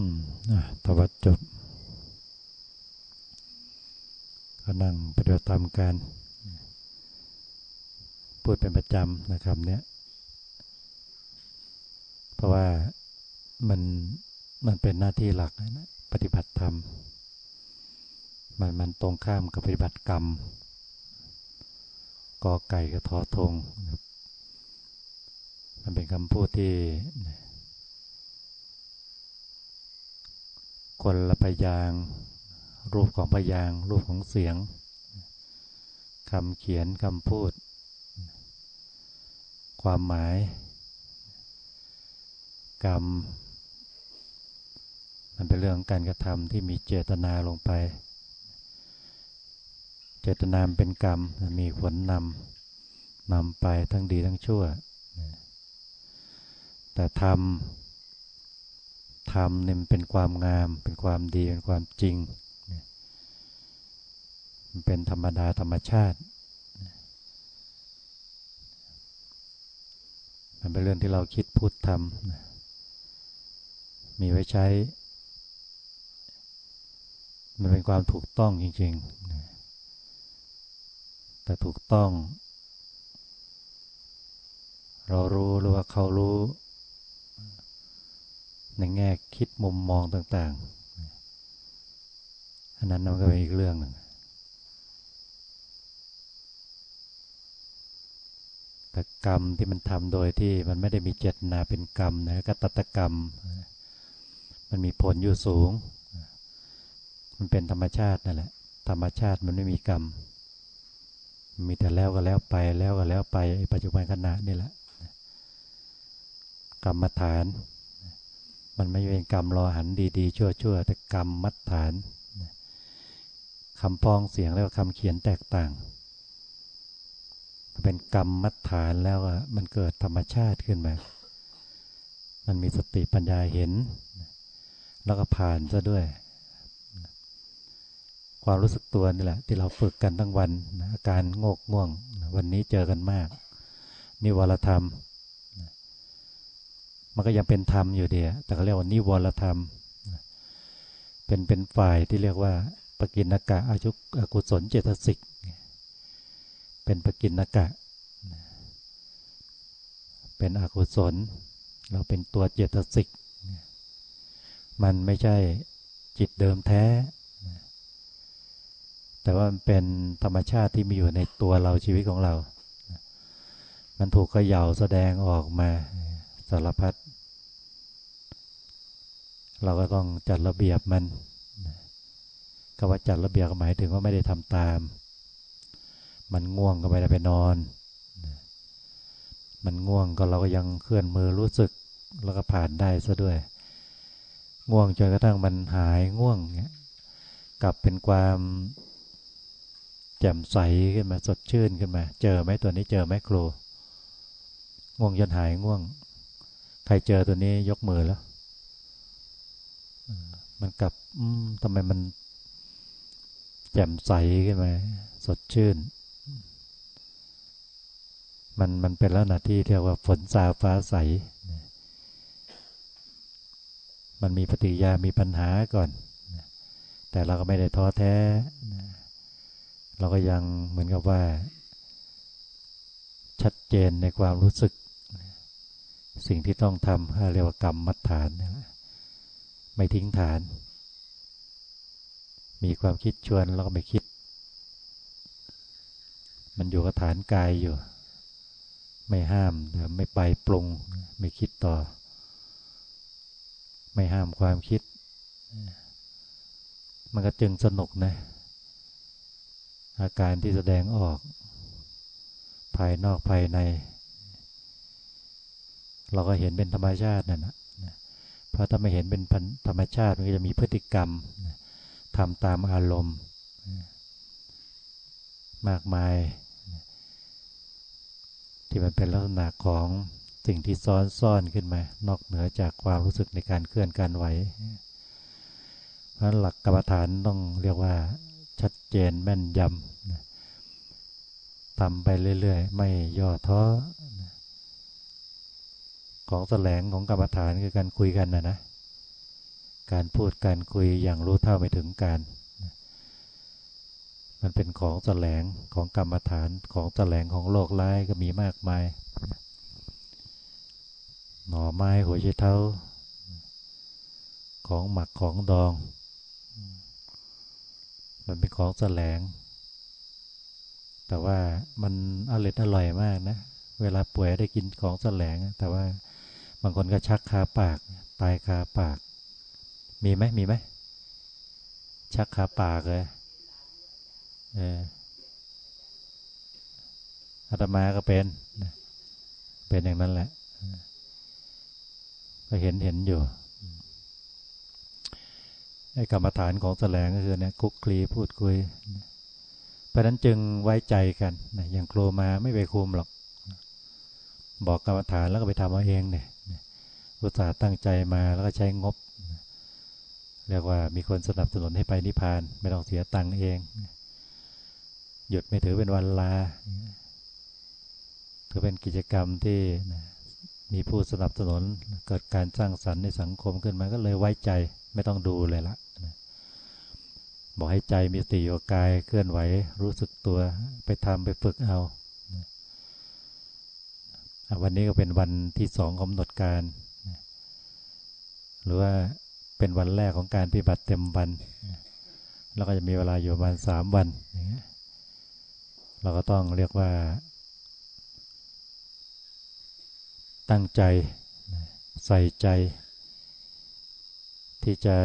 อืมอะทวัดจบ ก็นั่งปฏิบัติธรรมกันพูดเป็นประจำนะครับ เนี้ยเพราะว่ามันมันเป็นหน้าที่หลักนะปฏิบัติธรรม มันมันตรงข้ามกับปฏิบัติกรรมกอไก่กับทอทง มันเป็นคำพูดที่ คนละพยาง รูปของพยาง รูปของเสียงคำเขียนคำพูด ความหมาย กรรม มันเป็นเรื่องการกระทำที่มีเจตนาลงไป เจตนามเป็นกรรมมีผลนำนำไปทั้งดีทั้งชั่ว แต่ทำ รมเนี่ยมันเป็นความงาม เป็นความดีเป็นความจริงมันเป็นธรรมดาธรรมชาติ มันเป็นเรื่องที่เราคิดพูดทำมีไว้ใช้ มันเป็นความถูกต้องจริงๆ แต่ถูกต้อง เรารู้หรือว่าเขารู้ ในแง่คิดมุมมองต่างๆ อันนั้นมันก็เป็นอีกเรื่องหนึ่ง แต่กรรมที่มันทำโดยที่มันไม่ได้มีเจตนาเป็นกรรมนะก็ตัตกรรม มันมีผลอยู่สูง มันเป็นธรรมชาตินั่นแหละ ธรรมชาติมันไม่มีกรรม มีแต่แล้วก็แล้วไปแล้วก็แล้วไปปัจจุบันขณะนี่แหละ กรรมฐาน มันไม่เป็นกรรมรอหันดีๆ ชั่วๆ แต่กรรมมัดฐานคำพ้องเสียงแล้วคำเขียนแตกต่าง เป็นกรรมมัดฐานแล้วมันเกิดธรรมชาติขึ้นมา มันมีสติปัญญาเห็น แล้วก็ผ่านซะด้วย ความรู้สึกตัวนี่แหละ ที่เราฝึกกันทั้งวันอาการโงกง่วง วันนี้เจอกันมาก นิวรธรรม มันก็ยังเป็นธรรมอยู่เดียแต่เขาเรียกว่านิวรธรรม เป็นเป็นฝ่ายที่เรียกว่าปกินกะอายุอกุศลเจตสิก เป็นปกินกะ เป็นอกุศล เราเป็นตัวเจตสิก มันไม่ใช่จิตเดิมแท้ แต่ว่ามันเป็นธรรมชาติที่มีอยู่ในตัวเราชีวิตของเรา มันถูกเขย่าแสดงออกมา สารพัดเราก็ต้องจัดระเบียบมันก็ว่าจัดระเบียบหมายถึงว่าไม่ได้ทำตาม มันง่วงก็ไม่ได้ไปนอน มันง่วงก็เราก็ยังเคลื่อนมือรู้สึกแล้วก็ผ่านได้ซะด้วย ง่วงจนกระทั่งมันหายง่วงเงี้ยกลับเป็นความแจ่มใสขึ้นมาสดชื่นขึ้นมา เจอไหมตัวนี้เจอไหมครูง่วงจนหายง่วง ใครเจอตัวนี้ยกมือแล้วมันกลับทำไมมัน แจ่มใสขึ้นมาสดชื่น มันมันเป็นแล้วนะที่เรียกว่าฝนสาฟ้าใส มันมีปฏิยามีปัญหาก่อน แต่เราก็ไม่ได้ท้อแท้ เราก็ยังเหมือนกับว่า ชัดเจนในความรู้สึก สิ่งที่ต้องทำเรียกว่ากรรมมัดฐานนี่แหละไม่ทิ้งฐาน มีความคิดชวนแล้วก็ไม่คิด มันอยู่กับฐานกายอยู่ ไม่ห้ามแต่ไม่ไปปรุง ไม่คิดต่อ ไม่ห้ามความคิด มันก็จึงสนุกนะ อาการที่แสดงออก ภายนอกภายใน เราก็เห็นเป็นธรรมชาตินั่นนะเพราะถ้าไม่เห็นเป็นธรรมชาติมันก็จะมีพฤติกรรมทำตามอารมณ์ มากมาย ที่มันเป็นลักษณะของสิ่งที่ซ้อนซ่อนขึ้นมา นอกเหนือจากความรู้สึกในการเคลื่อนการไหวเพราะหลักกรรมฐานต้องเรียกว่าชัดเจนแม่นยำทำไปเรื่อย ๆ ไม่ย่อท้อ ของแสลงของกรรมฐานคือการคุยกันนะนะ การพูดการคุยอย่างรู้เท่าไม่ถึงการ มันเป็นของแสลงของกรรมฐานของแสลงของโลกร้ายก็มีมากมาย หน่อไม้หัวใจเท้า ของหมักของดอง มันเป็นของแสลง แต่ว่ามันอร่อยอร่อยมากนะเวลาป่วยได้กินของแสลง แต่ว่า บางคนก็ชักคาปาก ตายคาปาก มีไหมมีไหมชักคาปากเลยเอออาตมาก็เป็น เป็นอย่างนั้นแหละ ก็เห็นเห็นอยู่ไอ้กรรมฐานของแสลงก็คือเนี่ยคุกคลีพูดคุย เพราะนั้นจึงไว้ใจกันอย่างครูมาไม่ไปคุมหรอก บอกกรรมฐานแล้วก็ไปทำเอาเองเนี่ย อุตส่าห์ตั้งใจมาแล้วก็ใช้งบ เรียกว่ามีคนสนับสนุนให้ไปนิพพาน ไม่ต้องเสียตังค์เอง หยุดไม่ถือเป็นวันลา ถือเป็นกิจกรรมที่มีผู้สนับสนุนเกิดการสร้างสรรค์ในสังคมขึ้นมาก็เลยไว้ใจไม่ต้องดูเลยละบอกให้ใจมีสติอยู่กายเคลื่อนไหวรู้สึกตัวไปทำไปฝึกเอาวันนี้ก็เป็นวันที่สองกำหนดการ หรือว่าเป็นวันแรกของการปฏิบัติเต็มวัน แล้วก็จะมีเวลาอยู่ประมาณสามวันอย่างเงี้ยเราก็ต้องเรียกว่า ตั้งใจใส่ใจ ที่จะ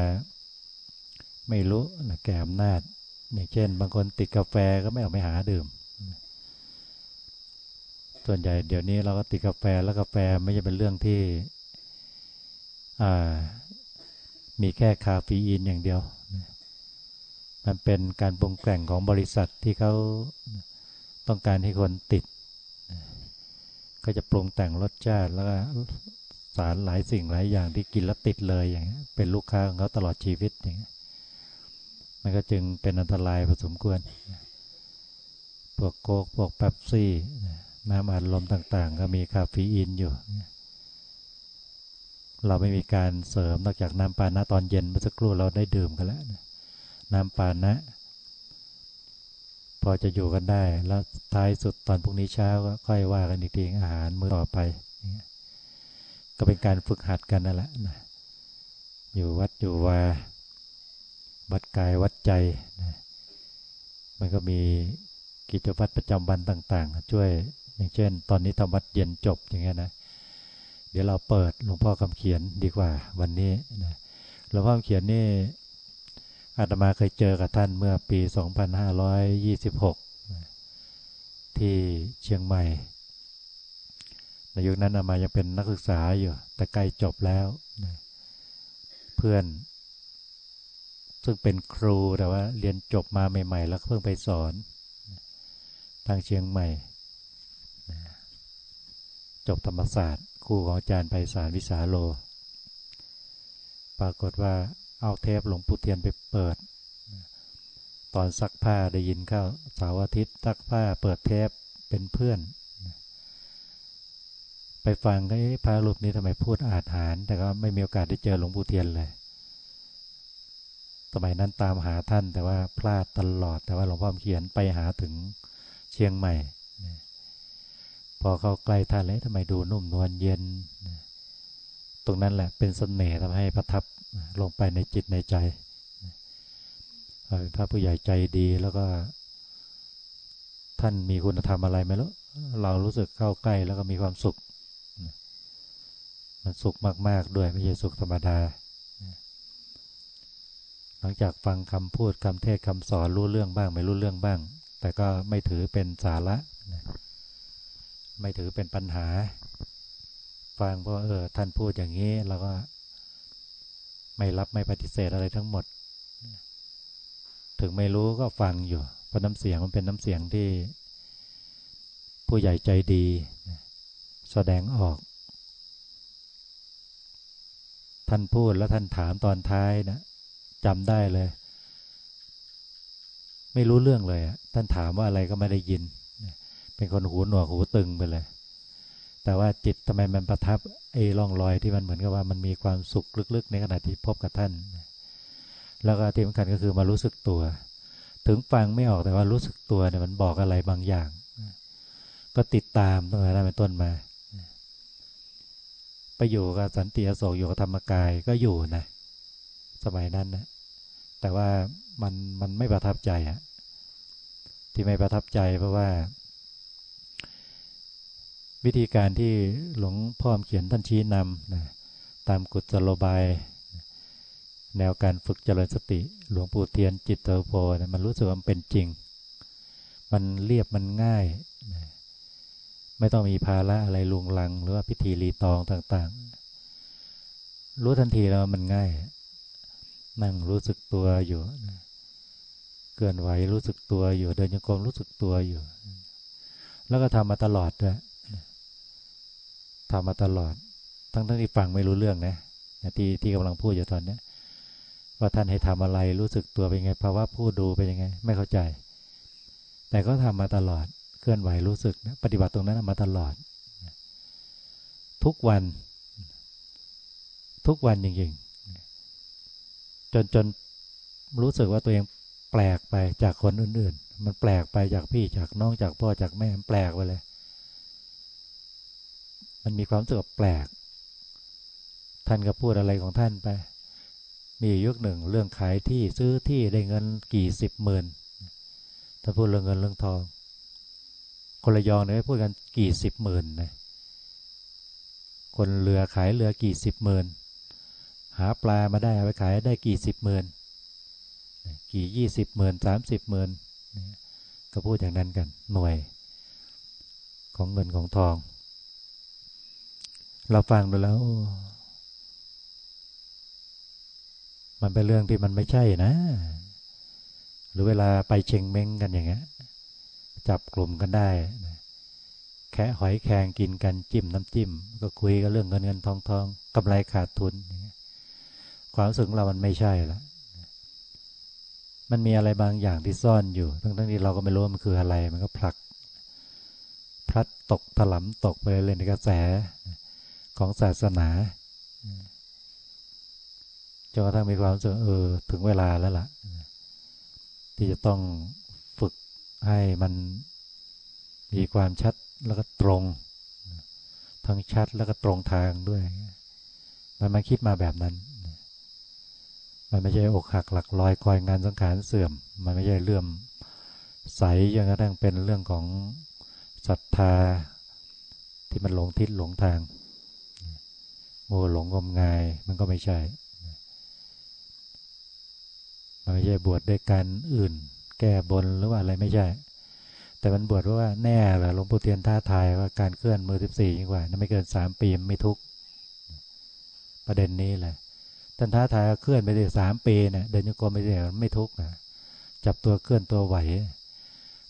ไม่รู้นะแก่อำนาจอย่างเช่น บางคนติดกาแฟก็ไม่ออกไปหาดื่ม ส่วนใหญ่เดี๋ยวนี้เราก็ติดกาแฟแล้วกาแฟไม่ใช่เป็นเรื่องที่ มีแค่คาเฟอีนอย่างเดียว มันเป็นการปรุงแต่งของบริษัทที่เขาต้องการให้คนติด ก็จะปรุงแต่งรสชาติแล้วก็สารหลายสิ่งหลายอย่างที่กินแล้วติดเลยอย่างเงี้เป็นลูกค้าของเขาตลอดชีวิตอย่างเงี้มันก็จึงเป็นอันตรายพอสมควร พวกโคกพวกแป๊บซี่ น้ำอัดลมต่างๆ ก็มีคาเฟอีนอยู่ เราไม่มีการเสริมนอกจากน้ำปานะตอนเย็นเมื่อสักครู่เราได้ดื่มกันแล้วน้ำปานะ พอจะอยู่กันได้ แล้วท้ายสุดตอนพรุ่งนี้เช้าก็ค่อยว่ากันอีกทีอาหารมื้อต่อไป ก็เป็นการฝึกหัดกันนั่นแหละนะอยู่วัดอยู่วาวัดกายวัดใจนะมันก็มีกิจวัตรประจำวันต่าง ๆ ช่วยอย่างเช่น ตอนนี้ทำวัดเย็นจบอย่างเงี้ยนะ เดี๋ยวเราเปิดหลวงพ่อคำเขียนดีกว่าวันนี้นะหลวงพ่อคำเขียนนี่อาตมาเคยเจอกับท่านเมื่อปี 2526 ที่เชียงใหม่ ในยุคนั้นอามายังเป็นนักศึกษาอยู่ แต่ใกล้จบแล้วนะเพื่อน ซึ่งเป็นครูแต่ว่าเรียนจบมาใหม่ ๆ แล้วเพิ่งไปสอนทางเชียงใหม่ จบธรรมศาสตร์ คู่ของอาจารย์ไพศาลวิสาโล ปรากฏว่าเอาเทปหลวงปู่เทียนไปเปิด ตอนซักผ้าได้ยินเข้าสาร์อาทิตย์ซักผ้าเปิดเทปเป็นเพื่อน ไปฟังก็พระรูปนี้ทำไมพูดอาถรรพ์แต่ก็ไม่มีโอกาสได้เจอหลวงปู่เทียนเลยสมัยนั้นตามหาท่านแต่ว่าพลาดตลอดแต่ว่าหลวงพ่อเขียนไปหาถึงเชียงใหม่ พอเข้าใกล้ท่านเลยทำไมดูนุ่มนวลเย็น ตรงนั้นแหละเป็นสเสน่ห์ทำให้ประทับลงไปในจิตในใจพระผู้ใหญ่ใจดีแล้วก็ ท่านมีคุณธรรมอะไรไหมล่ะเรารู้สึกเข้าใกล้แล้วก็มีความสุข มันสุขมาก ๆ ด้วยไม่ใช่สุขธรรมดา หลังจากฟังคำพูดคำเทศคำสอนรู้เรื่องบ้าง ไม่รู้เรื่องบ้าง แต่ก็ไม่ถือเป็นสาระ ไม่ถือเป็นปัญหา ฟังเพราะเออ ท่านพูดอย่างนี้เราก็ ไม่รับไม่ปฏิเสธอะไรทั้งหมด ถึงไม่รู้ก็ฟังอยู่ เพราะน้ำเสียงมันเป็นน้ำเสียงที่ ผู้ใหญ่ใจดี แสดงออก ท่านพูดแล้วท่านถามตอนท้ายนะจำได้เลย ไม่รู้เรื่องเลยท่านถามว่าอะไรก็ไม่ได้ยิน เป็นคนหูหนวกหูตึงไปเลย แต่ว่าจิตทำไมมันประทับไอ้ร่องรอยที่มันเหมือนกับว่ามันมีความสุขลึกๆ ในขณะที่พบกับท่าน แล้วก็ที่สำคัญก็คือมารู้สึกตัว ถึงฟังไม่ออกแต่ว่ารู้สึกตัวเนี่ยมันบอกอะไรบางอย่าง ก็ติดตามตั้งแต่นั้นเป็นต้นมา ไปอยู่กับสันติอโศกอยู่กับธรรมกายก็อยู่นะ สมัยนั้นนะ แต่ว่ามันมันไม่ประทับใจอะที่ไม่ประทับใจเพราะว่า วิธีการที่หลวงพ่อเขียนท่านชี้นำนะตามกุศโลบาย แนวการฝึกเจริญสติ หลวงปู่เทียนจิตเตอร์โพนะมันรู้สึกว่ามันเป็นจริง มันเรียบมันง่ายนะไม่ต้องมีภาระอะไรลุงลัง หรือว่าพิธีรีตองต่างๆ รู้ทันทีแล้วมันง่าย นั่งรู้สึกตัวอยู่นะเกินไหวรู้สึกตัวอยู่ เดินยังกรมรู้สึกตัวอยู่ แล้วก็ทำมาตลอดด้วย ทำมาตลอด ทั้งทั้งที่ฟังไม่รู้เรื่องนะที่ที่กำลังพูดอยู่ตอนนี้ว่าท่านให้ทำอะไรรู้สึกตัวเป็นไงภาวะผู้ดูเป็นยังไง ไม่เข้าใจ แต่ก็ทำมาตลอดเคลื่อนไหวรู้สึกนะปฏิบัติตรงนั้นมาตลอด ทุกวัน ทุกวันจริงๆจนจนรู้สึกว่าตัวเองแปลกไปจากคนอื่น ๆ มันแปลกไปจากพี่จากน้องจากพ่อจากแม่แปลกไปเลย มันมีความรู้สึกแปลก ท่านก็พูดอะไรของท่านไป มียุคหนึ่งเรื่องขายที่ซื้อที่ได้เงินกี่สิบหมื่นถ้านพูดเรื่องเงินเรื่องทอง คนละยองเนี่ยพูดกันกี่สิบหมื่นนะ คนเรือขายเรือกี่สิบหมื่น หาปลามาได้เอาไปขายได้กี่สิบหมื่น กี่ยี่สิบหมื่นสามสิบหมื่น ก็พูดอย่างนั้นกัน หน่วย ของเงินของทอง เราฟังดูแล้วมันเป็นเรื่องที่มันไม่ใช่นะ หรือเวลาไปเชงเม้งกันอย่างเงี้ย จับกลุ่มกันได้แค่หอยแครงกินกันจิ้มน้ำจิ้ม ก็คุยกันเรื่องเงินเงินทองทองกำไรขาดทุนความรู้สึกเรามันไม่ใช่ล้วมันมีอะไรบางอย่างที่ซ่อนอยู่ ทั้งทั้งที่เราก็ไม่รู้มันคืออะไร มันก็ผลัก พลัดตกถลำตกไปเลยในกระแส ของศาสนาจนกระทั่งมีความรู้สึกเออถึงเวลาแล้วล่ะ ที่จะต้องฝึกให้มันมีความชัดแล้วก็ตรง ทั้งชัดแล้วก็ตรงทางด้วย มันมาคิดมาแบบนั้น มันไม่ใช่อกหักหลักลอยคอยงานสังขารเสื่อม มันไม่ใช่เรื่องใสจนกระทั่งเป็นเรื่องของศรัทธาที่มันหลงทิศหลงทาง โง่หลงงมงาย มันก็ไม่ใช่มันไม่ใช่บวชด้วยการอื่น แก้บนหรือว่าอะไรไม่ใช่ แต่มันบวชว่าแน่แหละหลวงปู่เทียนท้าทายว่าการเคลื่อนมือสิบสี่ยิ่งกว่านั่นไม่เกินสามปีไม่ทุกประเด็นนี้แหละท่านท้าทายเคลื่อนไปได้สามปีเนะี่ยเดินโยกไปได้ไม่ทุกนะจับตัวเคลื่อนตัวไหว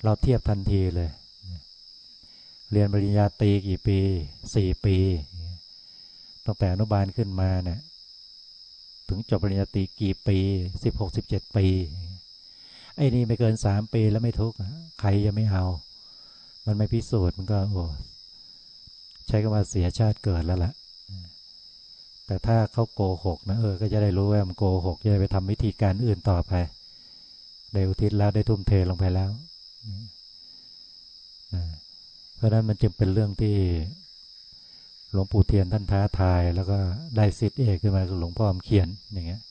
เราเทียบทันทีเลย เรียนปริญญาตรีกี่ปีสี่ปี ตั้งแต่อนุบาลขึ้นมาเนี่ยถึงจบปริญญาตรีกี่ปีสิบหกสิบเจ็ดปี ไอ้นี่ไม่เกินสามปีแล้วไม่ทุกข์ใครจะไม่เอา มันไม่พิสูจน์มันก็โอ้ใช้คำว่าเสียชาติเกิดแล้วละ่ะ แต่ถ้าเขาโกหกนะเออ ก็จะได้รู้ว่ามันโกหกจะได้ไปทำวิธีการอื่นต่อไป ได้อุทิศแล้วได้ทุ่มเทลงไปแล้ว เพราะนั้นมันจึงเป็นเรื่องที่ หลวงปู่เทียนท่านท้าทาย แล้วก็ได้สิทธิ์เอกขึ้นมาคือหลวงพ่อมเขียนอย่างเงี้ย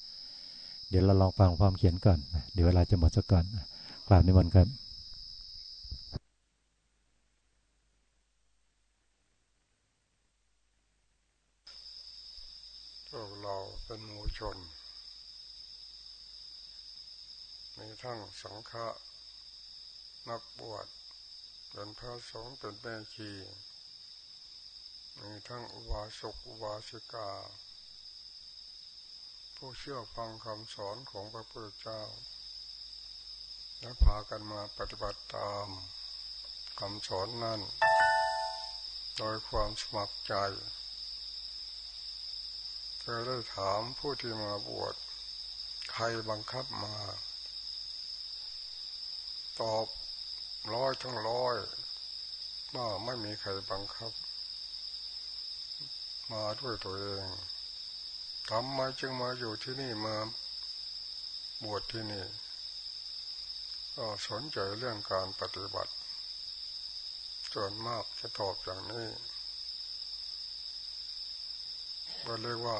เดี๋ยวเราลองฟังพ่อมเขียนก่อนเดี๋ยวเวลาจะหมดซะก่อนกราบนิมนต์ครับเป็นมูชนมีทั้งสังฆะนักบวชเป็นพระสงฆ์เป็นแม่ชี มีทั้งอุบาสกอุบาสิกา ผู้เชื่อฟังคำสอนของพระพุทธเจ้า และพากันมาปฏิบัติตามคำสอนนั้น โดยความสมัครใจเคยได้ถามผู้ที่มาบวช ใครบังคับมา ตอบร้อยทั้งร้อยว่าไม่มีใครบังคับ มาด้วยตัวเองทำไมจึงมาอยู่ที่นี่มาบวชที่นี่ ก็สนใจเรื่องการปฏิบัติส่วนมากจะตอบอย่างนี้ก็เรียกว่า